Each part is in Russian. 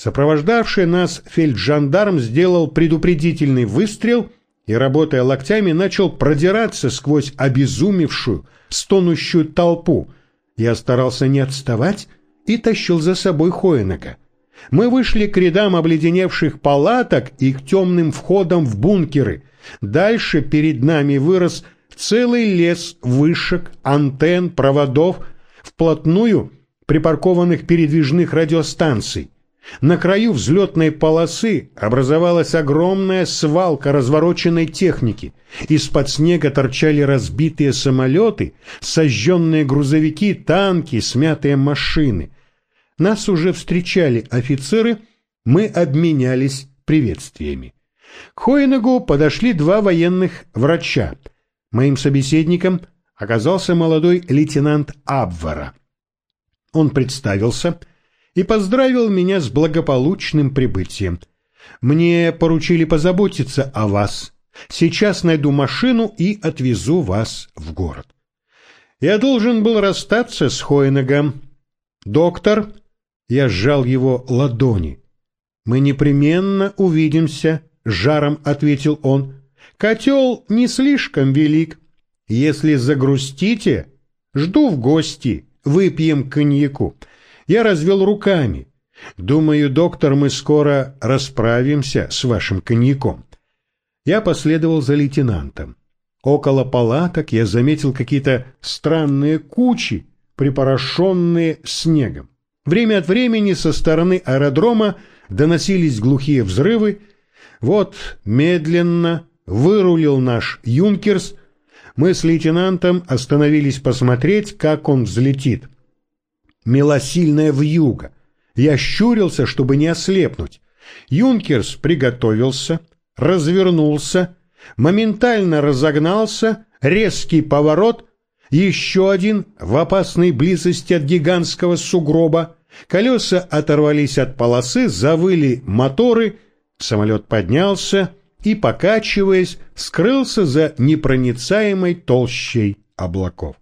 Сопровождавший нас фельджандарм сделал предупредительный выстрел и, работая локтями, начал продираться сквозь обезумевшую, стонущую толпу. Я старался не отставать и тащил за собой Хоенека. Мы вышли к рядам обледеневших палаток и к темным входам в бункеры. Дальше перед нами вырос целый лес вышек, антенн, проводов, вплотную припаркованных передвижных радиостанций. На краю взлетной полосы образовалась огромная свалка развороченной техники. Из-под снега торчали разбитые самолеты, сожженные грузовики, танки, смятые машины. Нас уже встречали офицеры, мы обменялись приветствиями. К Хоенегу подошли два военных врача. Моим собеседником оказался молодой лейтенант Абвара. Он представился и поздравил меня с благополучным прибытием. Мне поручили позаботиться о вас. Сейчас найду машину и отвезу вас в город. Я должен был расстаться с Хойнегом. Доктор, я сжал его ладони. Мы непременно увидимся, жаром ответил он. Котел не слишком велик. Если загрустите, жду в гости, выпьем коньяку. Я развел руками. Думаю, доктор, мы скоро расправимся с вашим коньяком. Я последовал за лейтенантом. Около палаток я заметил какие-то странные кучи, припорошенные снегом. Время от времени со стороны аэродрома доносились глухие взрывы. Вот медленно вырулил наш «Юнкерс». Мы с лейтенантом остановились посмотреть, как он взлетит милосильная вьюга. Я щурился, чтобы не ослепнуть. Юнкерс приготовился, развернулся, моментально разогнался, резкий поворот, еще один в опасной близости от гигантского сугроба, колеса оторвались от полосы, завыли моторы, самолет поднялся и, покачиваясь, скрылся за непроницаемой толщей облаков.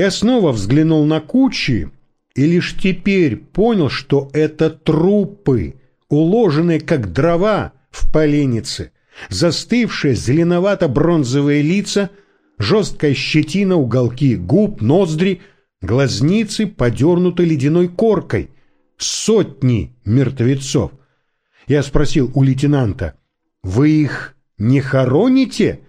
Я снова взглянул на кучи и лишь теперь понял, что это трупы, уложенные как дрова в поленнице, застывшие зеленовато-бронзовые лица, жесткая щетина, уголки губ, ноздри, глазницы подернуты ледяной коркой, сотни мертвецов. Я спросил у лейтенанта, «Вы их не хороните?»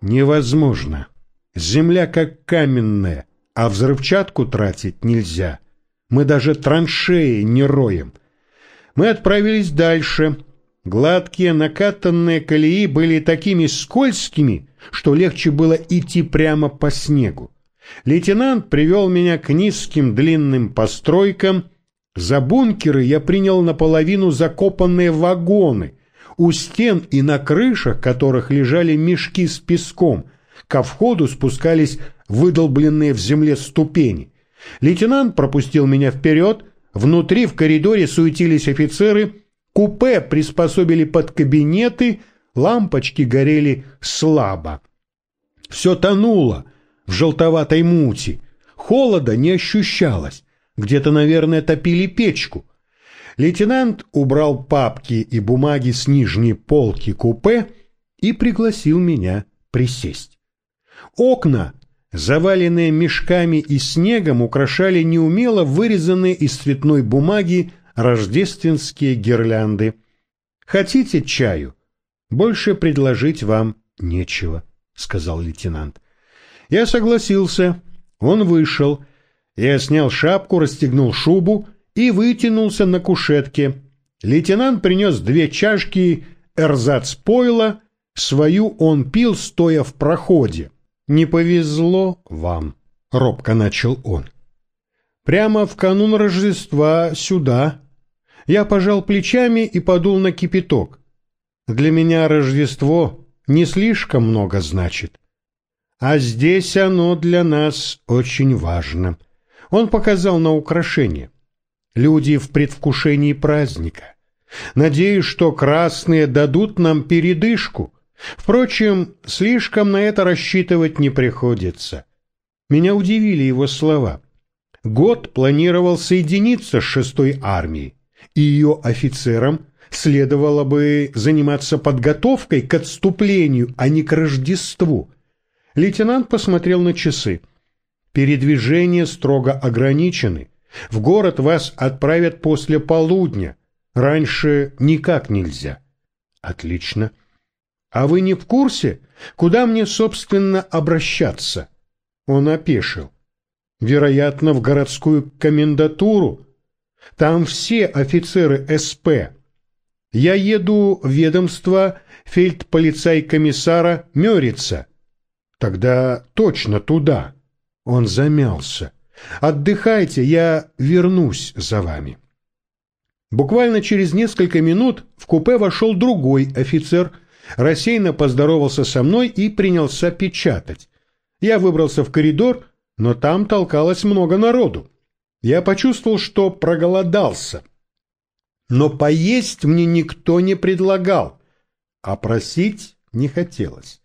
«Невозможно. Земля как каменная, а взрывчатку тратить нельзя. Мы даже траншеи не роем. Мы отправились дальше. Гладкие накатанные колеи были такими скользкими, что легче было идти прямо по снегу. Лейтенант привел меня к низким длинным постройкам. За бункеры я принял наполовину закопанные вагоны, у стен и на крышах которых лежали мешки с песком. Ко входу спускались выдолбленные в земле ступени. Лейтенант пропустил меня вперед, внутри в коридоре суетились офицеры, купе приспособили под кабинеты, лампочки горели слабо. Все тонуло в желтоватой мути, холода не ощущалось, где-то, наверное, топили печку. Лейтенант убрал папки и бумаги с нижней полки купе и пригласил меня присесть. Окна заваленные мешками и снегом, украшали неумело вырезанные из цветной бумаги рождественские гирлянды. «Хотите чаю? Больше предложить вам нечего», — сказал лейтенант. Я согласился. Он вышел. Я снял шапку, расстегнул шубу и вытянулся на кушетке. Лейтенант принес две чашки эрзац пойла, свою он пил, стоя в проходе. «Не повезло вам», — робко начал он. «Прямо в канун Рождества сюда». Я пожал плечами и подул на кипяток. Для меня Рождество не слишком много значит. А здесь оно для нас очень важно. Он показал на украшение. Люди в предвкушении праздника. Надеюсь, что красные дадут нам передышку — Впрочем, слишком на это рассчитывать не приходится. Меня удивили его слова. Год планировал соединиться с шестой армией, и ее офицерам следовало бы заниматься подготовкой к отступлению, а не к Рождеству. Лейтенант посмотрел на часы. Передвижения строго ограничены. В город вас отправят после полудня. Раньше никак нельзя. Отлично. А вы не в курсе, куда мне, собственно, обращаться? Он опешил. Вероятно, в городскую комендатуру. Там все офицеры СП. Я еду в ведомство фельдполицай-комиссара Мёрица. Тогда точно туда. Он замялся. Отдыхайте, я вернусь за вами. Буквально через несколько минут в купе вошел другой офицер, рассеянно поздоровался со мной и принялся печатать. Я выбрался в коридор, но там толкалось много народу. Я почувствовал, что проголодался. Но поесть мне никто не предлагал, а просить не хотелось.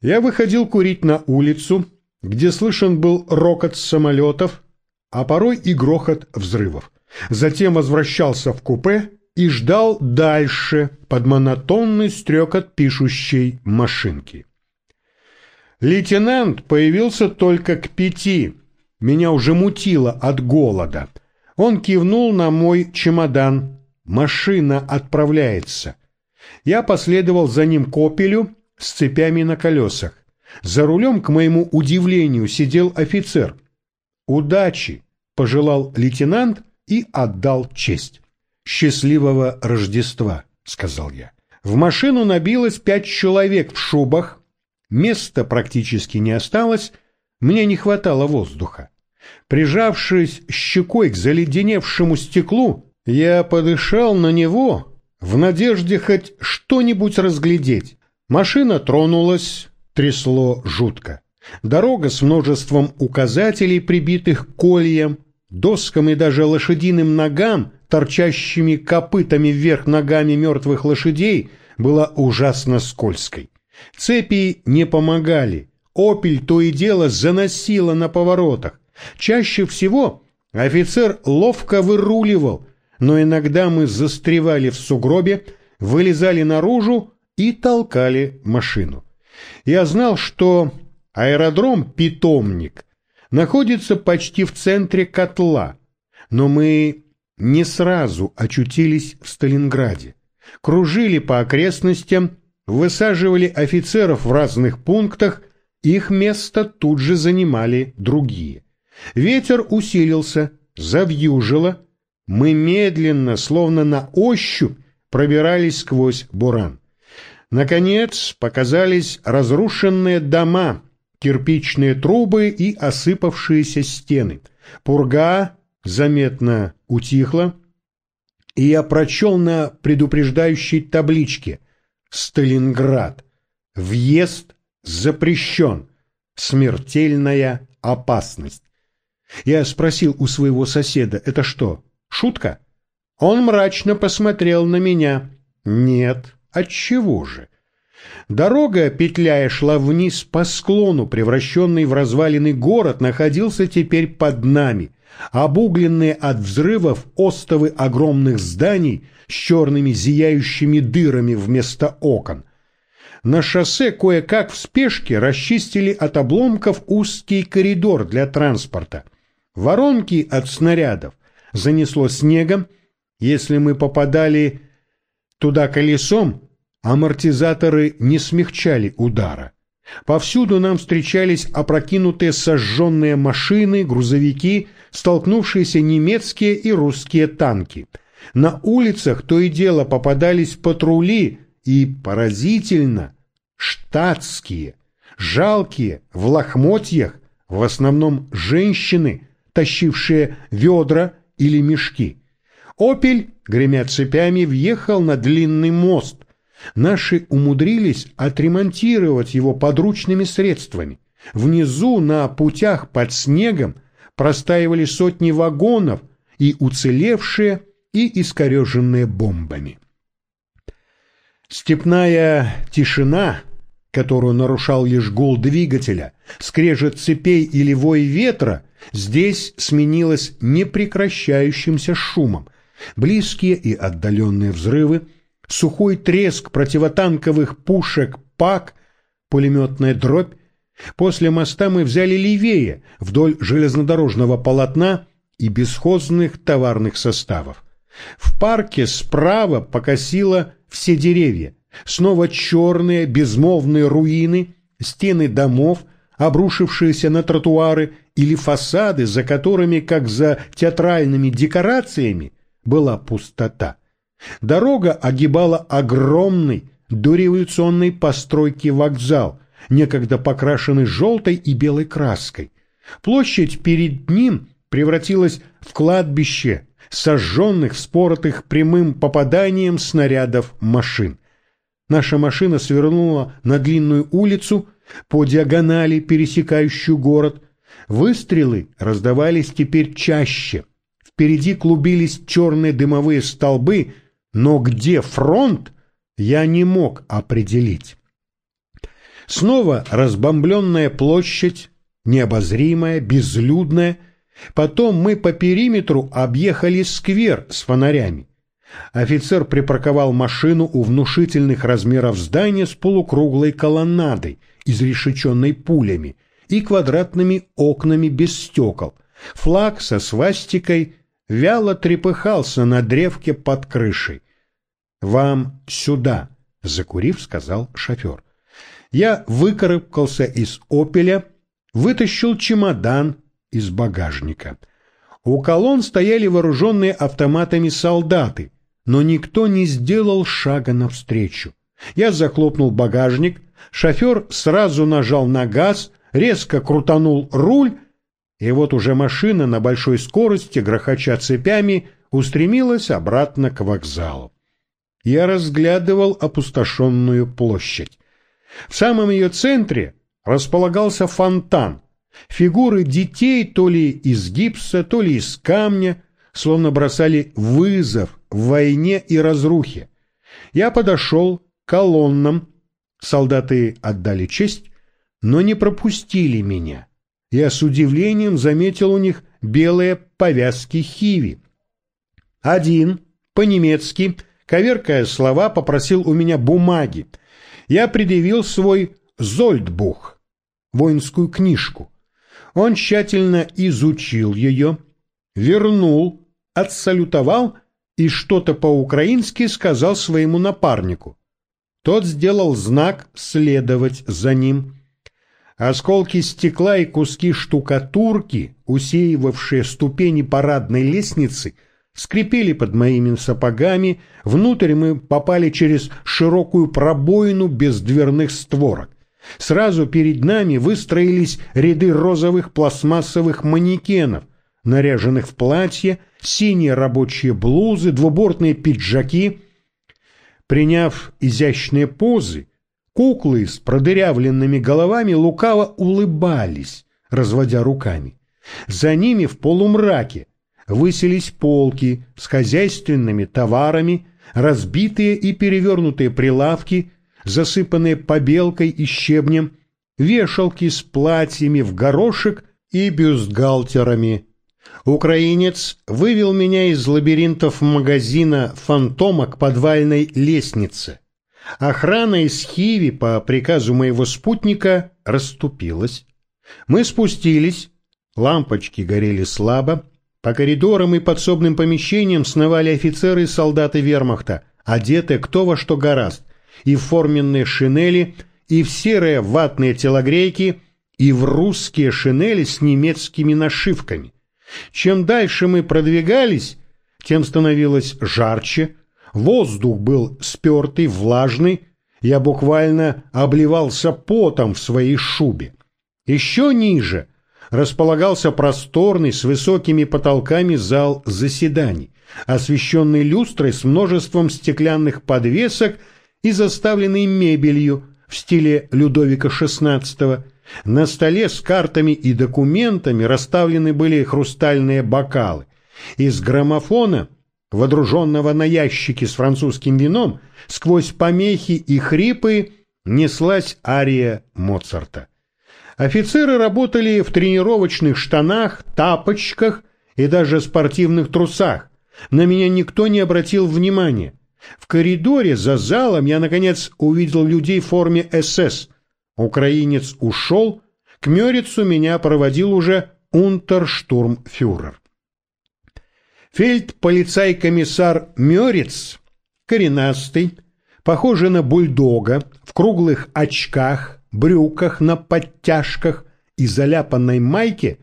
Я выходил курить на улицу, где слышен был рокот самолетов, а порой и грохот взрывов. Затем возвращался в купе и ждал дальше под монотонный стрекот пишущей машинки. Лейтенант появился только к пяти. Меня уже мутило от голода. Он кивнул на мой чемодан. Машина отправляется. Я последовал за ним к опелю с цепями на колесах. За рулем, к моему удивлению, сидел офицер. «Удачи!» – пожелал лейтенант и отдал честь. «Счастливого Рождества!» – сказал я. В машину набилось пять человек в шубах. Места практически не осталось, мне не хватало воздуха. Прижавшись щекой к заледеневшему стеклу, я подышал на него в надежде хоть что-нибудь разглядеть. Машина тронулась, трясло жутко. Дорога с множеством указателей, прибитых к кольям, доскам и даже лошадиным ногам, торчащими копытами вверх ногами мертвых лошадей, была ужасно скользкой. Цепи не помогали, опель то и дело заносило на поворотах. Чаще всего офицер ловко выруливал, но иногда мы застревали в сугробе, вылезали наружу и толкали машину. Я знал, что аэродром «Питомник» находится почти в центре котла, но мы не сразу очутились в Сталинграде. Кружили по окрестностям, высаживали офицеров в разных пунктах, их место тут же занимали другие. Ветер усилился, завьюжило. Мы медленно, словно на ощупь, пробирались сквозь буран. Наконец показались разрушенные дома, кирпичные трубы и осыпавшиеся стены. Пурга заметно утихла, и я прочел на предупреждающей табличке «Сталинград. Въезд запрещен. Смертельная опасность». Я спросил у своего соседа, это что, шутка? Он мрачно посмотрел на меня. Нет, отчего же? Дорога, петляя, шла вниз по склону, превращенный в разваленный город, находился теперь под нами. Обугленные от взрывов остовы огромных зданий с черными зияющими дырами вместо окон. На шоссе кое-как в спешке расчистили от обломков узкий коридор для транспорта – Воронки от снарядов занесло снегом. Если мы попадали туда колесом, амортизаторы не смягчали удара. Повсюду нам встречались опрокинутые сожженные машины, грузовики, столкнувшиеся немецкие и русские танки. На улицах то и дело попадались патрули и, поразительно, штатские, жалкие, в лохмотьях, в основном женщины, тащившие ведра или мешки. «Опель», гремя цепями, въехал на длинный мост. Наши умудрились отремонтировать его подручными средствами. Внизу, на путях под снегом, простаивали сотни вагонов, и уцелевшие, и искореженные бомбами. Степная тишина, которую нарушал лишь гул двигателя, скрежет цепей или вой ветра, здесь сменилось непрекращающимся шумом. Близкие и отдаленные взрывы, сухой треск противотанковых пушек ПАК, пулеметная дробь. После моста мы взяли левее, вдоль железнодорожного полотна и бесхозных товарных составов. В парке справа покосило все деревья, снова черные безмолвные руины, стены домов, обрушившиеся на тротуары или фасады, за которыми, как за театральными декорациями, была пустота. Дорога огибала огромный дореволюционной постройки вокзал, некогда покрашенный желтой и белой краской. Площадь перед ним превратилась в кладбище сожженных, споротых прямым попаданием снарядов машин. Наша машина свернула на длинную улицу, по диагонали, пересекающую город. Выстрелы раздавались теперь чаще. Впереди клубились черные дымовые столбы, но где фронт, я не мог определить. Снова разбомбленная площадь, необозримая, безлюдная. Потом мы по периметру объехали сквер с фонарями. Офицер припарковал машину у внушительных размеров здания с полукруглой колоннадой, изрешеченной пулями, и квадратными окнами без стекол. Флаг со свастикой вяло трепыхался на древке под крышей. «Вам сюда», — закурив, сказал шофер. Я выкарабкался из «Опеля», вытащил чемодан из багажника. У колонн стояли вооруженные автоматами солдаты, но никто не сделал шага навстречу. Я захлопнул багажник, шофер сразу нажал на газ, резко крутанул руль, и вот уже машина на большой скорости, грохоча цепями, устремилась обратно к вокзалу. Я разглядывал опустошенную площадь. В самом ее центре располагался фонтан. Фигуры детей то ли из гипса, то ли из камня, словно бросали вызов войне и разрухе. Я подошел к колоннам, солдаты отдали честь, но не пропустили меня. Я с удивлением заметил у них белые повязки хиви. Один, по-немецки, коверкая слова, попросил у меня бумаги. Я предъявил свой «Зольдбух» — воинскую книжку. Он тщательно изучил ее, вернул отсалютовал и что-то по-украински сказал своему напарнику. Тот сделал знак следовать за ним. Осколки стекла и куски штукатурки, усеивавшие ступени парадной лестницы, скрипели под моими сапогами, внутрь мы попали через широкую пробоину без дверных створок. Сразу перед нами выстроились ряды розовых пластмассовых манекенов — наряженных в платье, синие рабочие блузы, двубортные пиджаки. Приняв изящные позы, куклы с продырявленными головами лукаво улыбались, разводя руками. За ними в полумраке выселись полки с хозяйственными товарами, разбитые и перевернутые прилавки, засыпанные побелкой и щебнем, вешалки с платьями в горошек и бюстгальтерами Украинец вывел меня из лабиринтов магазина «Фантома» к подвальной лестнице. Охрана из Хиви по приказу моего спутника расступилась. Мы спустились, лампочки горели слабо, по коридорам и подсобным помещениям сновали офицеры и солдаты вермахта, одеты кто во что гораст, и в форменные шинели, и в серые ватные телогрейки, и в русские шинели с немецкими нашивками. Чем дальше мы продвигались, тем становилось жарче, воздух был спертый, влажный, я буквально обливался потом в своей шубе. Еще ниже располагался просторный с высокими потолками зал заседаний, освещенный люстрой с множеством стеклянных подвесок и заставленный мебелью в стиле Людовика XVI, на столе с картами и документами расставлены были хрустальные бокалы. Из граммофона, водруженного на ящике с французским вином, сквозь помехи и хрипы неслась ария Моцарта. Офицеры работали в тренировочных штанах, тапочках и даже спортивных трусах, На меня никто не обратил внимания. В коридоре за залом я, наконец, увидел людей в форме СС. Украинец ушел, к Мёрицу меня проводил уже унтерштурмфюрер. Фельдполицай-комиссар Мёриц, коренастый, похожий на бульдога, в круглых очках, брюках на подтяжках и заляпанной майке,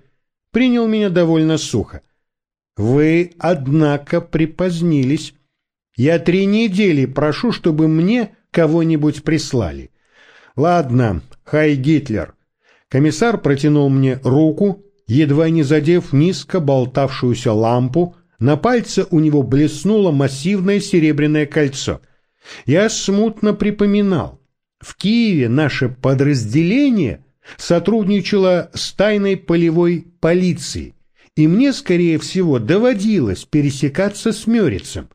принял меня довольно сухо. «Вы, однако, припозднились. Я три недели прошу, чтобы мне кого-нибудь прислали». «Ладно, хай Гитлер». Комиссар протянул мне руку, едва не задев низко болтавшуюся лампу, на пальце у него блеснуло массивное серебряное кольцо. Я смутно припоминал. В Киеве наше подразделение сотрудничало с тайной полевой полицией, и мне, скорее всего, доводилось пересекаться с Мёрицем.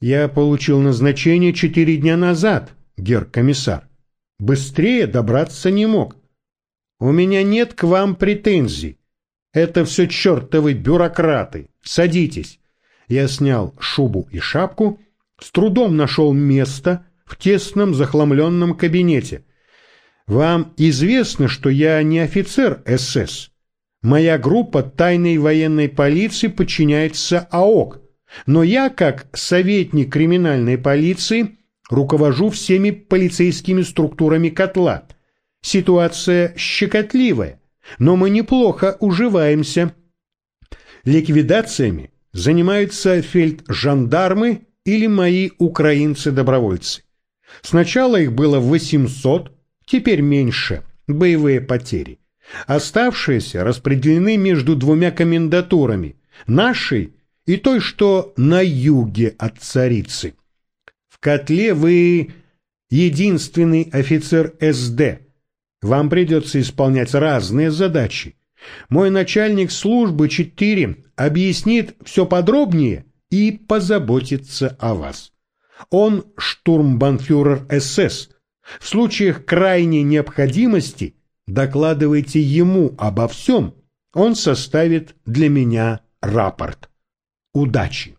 Я получил назначение четыре дня назад, гер-комиссар. Быстрее добраться не мог. У меня нет к вам претензий. Это все чертовы бюрократы. Садитесь. Я снял шубу и шапку, с трудом нашел место в тесном захламленном кабинете. Вам известно, что я не офицер СС. Моя группа тайной военной полиции подчиняется АОК, но я, как советник криминальной полиции, руковожу всеми полицейскими структурами котла. Ситуация щекотливая но мы неплохо уживаемся. Ликвидациями занимаются фельджандармы или мои украинцы-добровольцы. Сначала их было 800, теперь меньше, боевые потери. Оставшиеся распределены между двумя комендатурами, нашей и той, что на юге от царицы. В котле вы единственный офицер СД – вам придется исполнять разные задачи. Мой начальник службы 4 объяснит все подробнее и позаботится о вас. Он штурмбанфюрер СС. В случаях крайней необходимости докладывайте ему обо всем. Он составит для меня рапорт. Удачи!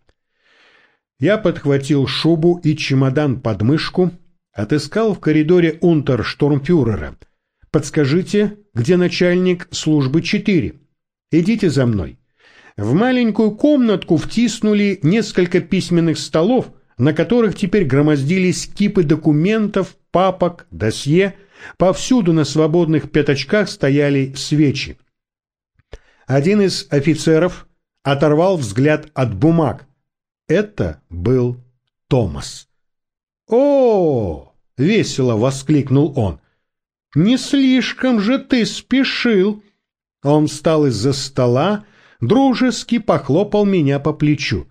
Я подхватил шубу и чемодан под мышку, отыскал в коридоре унтерштурмфюрера – Подскажите, где начальник службы 4? Идите за мной. В маленькую комнатку втиснули несколько письменных столов, на которых теперь громоздились кипы документов, папок, досье. Повсюду на свободных пятачках стояли свечи. Один из офицеров оторвал взгляд от бумаг. Это был Томас. «О!» — весело воскликнул он. «Не слишком же ты спешил!» Он встал из-за стола, дружески похлопал меня по плечу.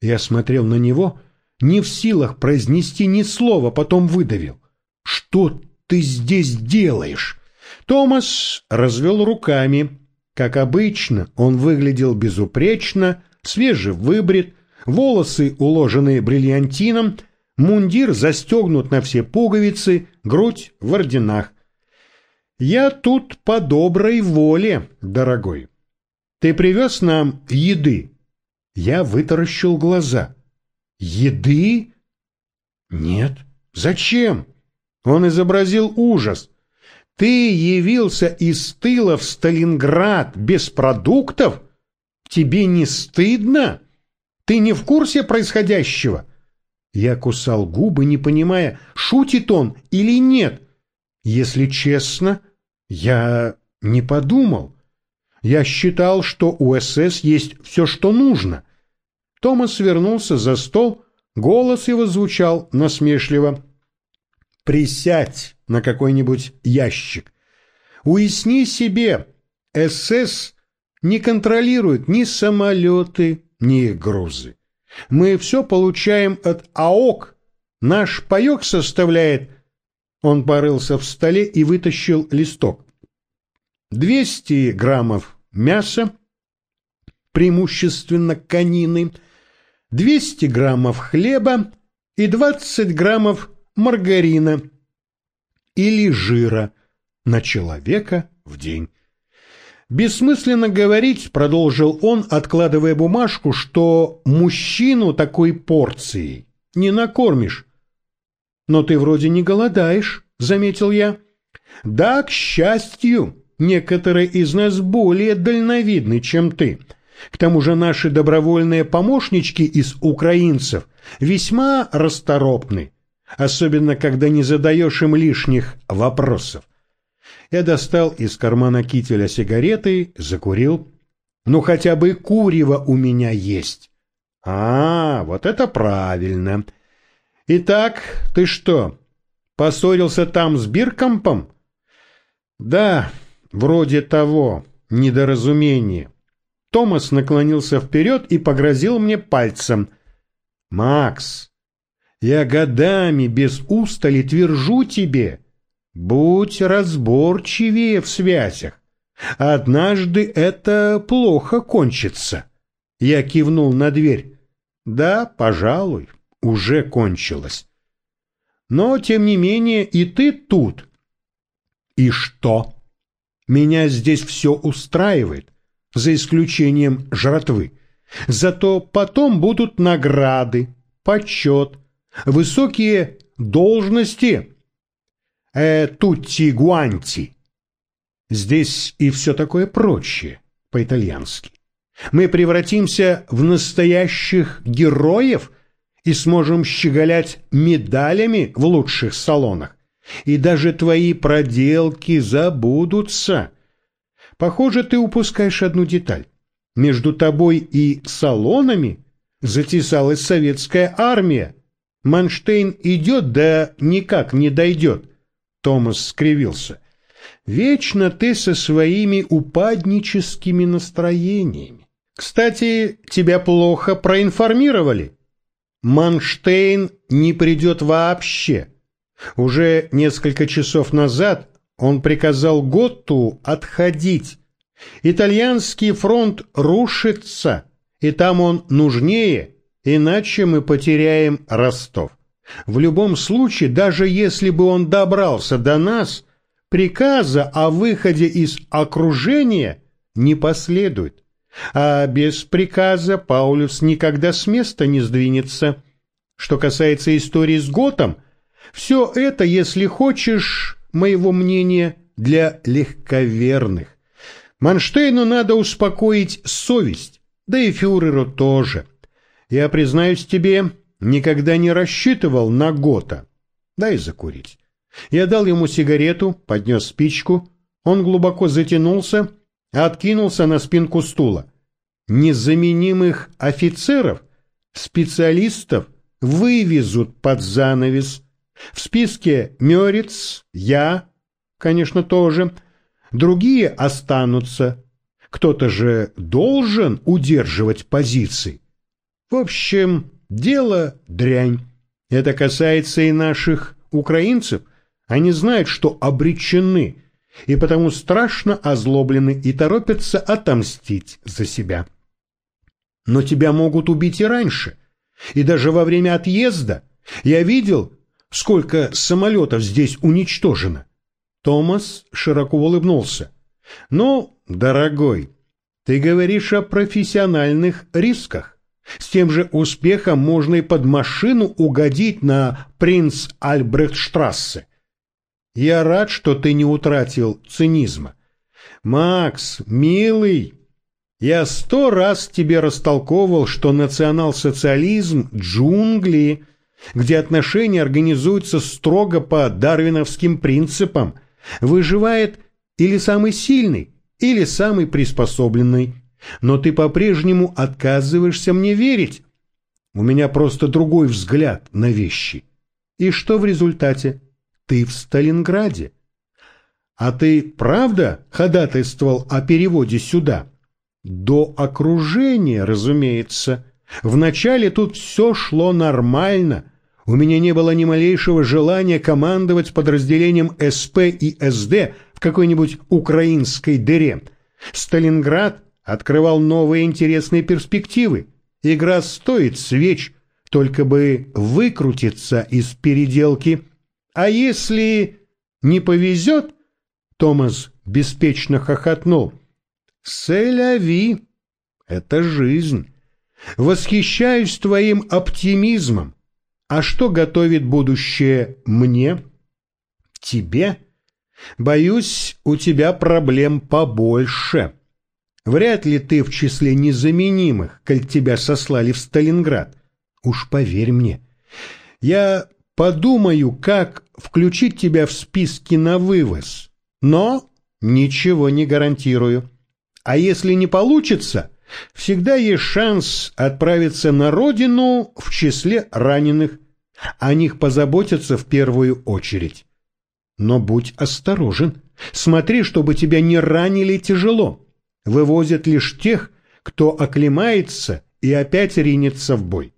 Я смотрел на него, не в силах произнести ни слова, потом выдавил. «Что ты здесь делаешь?» Томас развел руками. Как обычно, он выглядел безупречно, свежевыбрит, волосы уложенные бриллиантином, мундир застегнут на все пуговицы, грудь в орденах. Я тут по доброй воле, дорогой. Ты привез нам еды? Я вытаращил глаза. Еды? Нет. Зачем? Он изобразил ужас. Ты явился из тыла в Сталинград без продуктов? Тебе не стыдно? Ты не в курсе происходящего? Я кусал губы, не понимая, шутит он или нет. Если честно, я не подумал. Я считал, что у СС есть все, что нужно. Томас вернулся за стол, голос его звучал насмешливо. «Присядь на какой-нибудь ящик. Уясни себе, СС не контролирует ни самолеты, ни грузы. Мы все получаем от АОК. Наш паек составляет он порылся в столе и вытащил листок. 200 граммов мяса, преимущественно конины, 200 граммов хлеба и 20 граммов маргарина или жира на человека в день. Бессмысленно говорить, продолжил он, откладывая бумажку, что мужчину такой порцией не накормишь. Но ты вроде не голодаешь, заметил я. Да, к счастью, некоторые из нас более дальновидны, чем ты. К тому же наши добровольные помощнички из украинцев весьма расторопны, особенно когда не задаешь им лишних вопросов. Я достал из кармана кителя сигареты, закурил. Ну, хотя бы курево у меня есть. А, вот это правильно. Итак, ты что, поссорился там с Биркомпом? Да, вроде того, недоразумение. Томас наклонился вперед и погрозил мне пальцем. «Макс, я годами без устали твержу тебе, будь разборчивее в связях. Однажды это плохо кончится». Я кивнул на дверь. «Да, пожалуй, уже кончилось. Но, тем не менее, и ты тут». «И что?» «Меня здесь все устраивает за исключением жратвы. Зато потом будут награды, почет, высокие должности. Э, тутти гуанти. Здесь и все такое прочее, по-итальянски. Мы превратимся в настоящих героев и сможем щеголять медалями в лучших салонах. И даже твои проделки забудутся. Похоже, ты упускаешь одну деталь. Между тобой и салонами затесалась советская армия. Манштейн идет, да никак не дойдет. Томас скривился. Вечно ты со своими упадническими настроениями. Кстати, тебя плохо проинформировали. Манштейн не придет вообще. Уже несколько часов назад он приказал Готту отходить. Итальянский фронт рушится, и там он нужнее, иначе мы потеряем Ростов. В любом случае, даже если бы он добрался до нас, приказа о выходе из окружения не последует. А без приказа Паулюс никогда с места не сдвинется. Что касается истории с Готом, все это, если хочешь, моего мнения, для легковерных. Манштейну надо успокоить совесть, да и фюреру тоже. Я, признаюсь тебе, никогда не рассчитывал на Гота. Дай закурить. Я дал ему сигарету, поднес спичку. Он глубоко затянулся, откинулся на спинку стула. Незаменимых офицеров, специалистов вывезут под занавес, в списке Мёриц, я, конечно, тоже. Другие останутся. Кто-то же должен удерживать позиции. В общем, дело дрянь. Это касается и наших украинцев. Они знают, что обречены, и потому страшно озлоблены и торопятся отомстить за себя. Но тебя могут убить и раньше, и даже во время отъезда. Я видел, сколько самолетов здесь уничтожено. Томас широко улыбнулся. Ну, дорогой, ты говоришь о профессиональных рисках. С тем же успехом можно и под машину угодить на принц Альбрехтштрассе. Я рад, что ты не утратил цинизма. Макс, милый, я сто раз тебе растолковывал, что национал-социализм – джунгли – где отношения организуются строго по дарвиновским принципам, выживает или самый сильный, или самый приспособленный. Но ты по-прежнему отказываешься мне верить. У меня просто другой взгляд на вещи. И что в результате? Ты в Сталинграде. А ты правда ходатайствовал о переводе сюда? До окружения, разумеется. Вначале тут все шло нормально – у меня не было ни малейшего желания командовать подразделением СП и СД в какой-нибудь украинской дыре. Сталинград открывал новые интересные перспективы. Игра стоит свеч, только бы выкрутиться из переделки. А если не повезет, Томас беспечно хохотнул. Селяви — это жизнь. Восхищаюсь твоим оптимизмом. А что готовит будущее мне? Тебе? Боюсь, у тебя проблем побольше. Вряд ли ты в числе незаменимых, коль тебя сослали в Сталинград. Уж поверь мне. Я подумаю, как включить тебя в списки на вывоз. Но ничего не гарантирую. А если не получится, всегда есть шанс отправиться на родину в числе раненых. О них позаботятся в первую очередь. Но будь осторожен. Смотри, чтобы тебя не ранили тяжело. Вывозят лишь тех, кто оклемается и опять ринется в бой.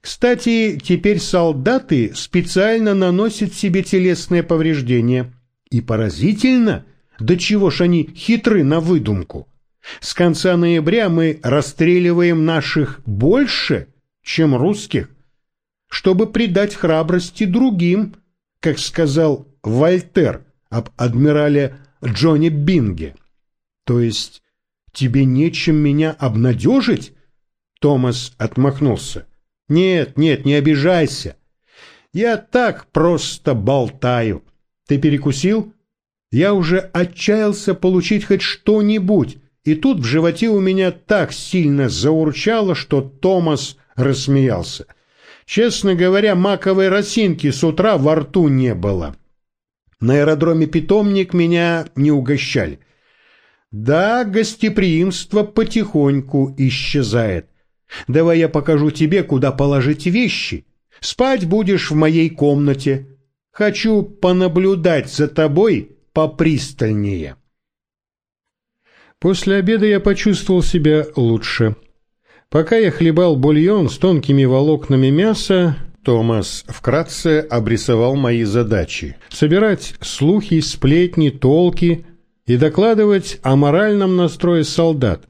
Кстати, теперь солдаты специально наносят себе телесные повреждения. И поразительно, до чего ж они хитры на выдумку. С конца ноября мы расстреливаем наших больше, чем русских, чтобы придать храбрости другим, как сказал Вольтер об адмирале Джонни Бинге. То есть тебе нечем меня обнадежить? Томас отмахнулся. Нет, нет, не обижайся. Я так просто болтаю. Ты перекусил? Я уже отчаялся получить хоть что-нибудь, и тут в животе у меня так сильно заурчало, что Томас рассмеялся. Честно говоря, маковой росинки с утра во рту не было. На аэродроме «Питомник» меня не угощали. Да, гостеприимство потихоньку исчезает. Давай я покажу тебе, куда положить вещи. Спать будешь в моей комнате. Хочу понаблюдать за тобой попристальнее. После обеда я почувствовал себя лучше. Пока я хлебал бульон с тонкими волокнами мяса, Томас вкратце обрисовал мои задачи. Собирать слухи, сплетни, толки и докладывать о моральном настрое солдат,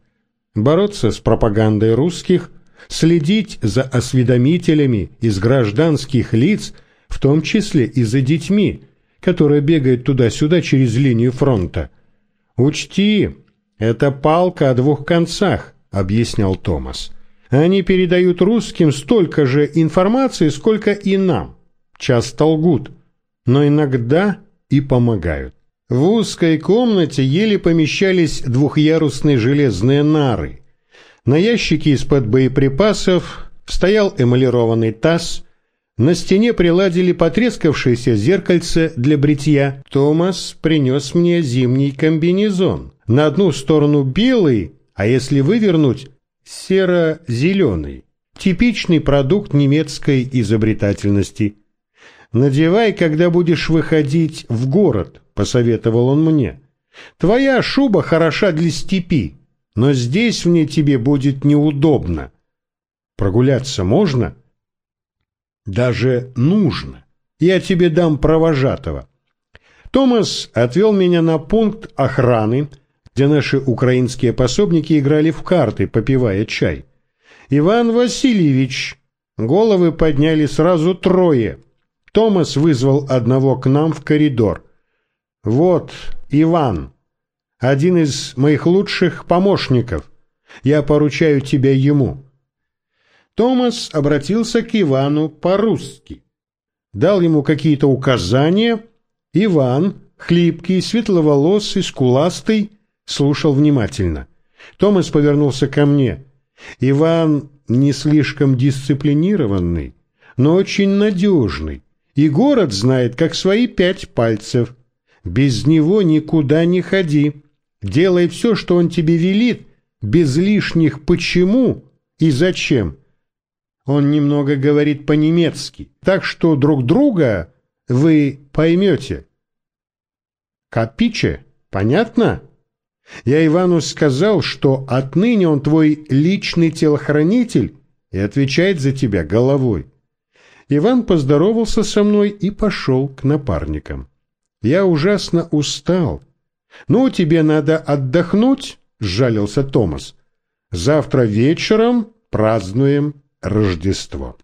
бороться с пропагандой русских, следить за осведомителями из гражданских лиц, в том числе и за детьми, которые бегают туда-сюда через линию фронта. «Учти, это палка о двух концах», — объяснял Томас. Они передают русским столько же информации, сколько и нам. Часто лгут, но иногда и помогают. В узкой комнате еле помещались двухъярусные железные нары. На ящике из-под боеприпасов стоял эмалированный таз, на стене приладили потрескавшееся зеркальце для бритья. Томас принес мне зимний комбинезон. На одну сторону белый, а если вывернуть, серо-зеленый, типичный продукт немецкой изобретательности. «Надевай, когда будешь выходить в город», — посоветовал он мне. «Твоя шуба хороша для степи, но здесь в ней тебе будет неудобно. Прогуляться можно?» «Даже нужно. Я тебе дам провожатого». Томас отвел меня на пункт охраны, где наши украинские пособники играли в карты, попивая чай. «Иван Васильевич!» Головы подняли сразу трое. Томас вызвал одного к нам в коридор. «Вот, Иван, один из моих лучших помощников. Я поручаю тебя ему». Томас обратился к Ивану по-русски. Дал ему какие-то указания. Иван, хлипкий, светловолосый, скуластый, слушал внимательно. Томас повернулся ко мне. Иван не слишком дисциплинированный, но очень надежный, и город знает, как свои пять пальцев. Без него никуда не ходи. Делай все, что он тебе велит, без лишних «почему» и «зачем». Он немного говорит по-немецки, так что друг друга вы поймете. Капиче, понятно? Я Ивану сказал, что отныне он твой личный телохранитель и отвечает за тебя головой. Иван поздоровался со мной и пошел к напарникам. Я ужасно устал. «Ну, тебе надо отдохнуть», — сжалился Томас. «Завтра вечером празднуем Рождество».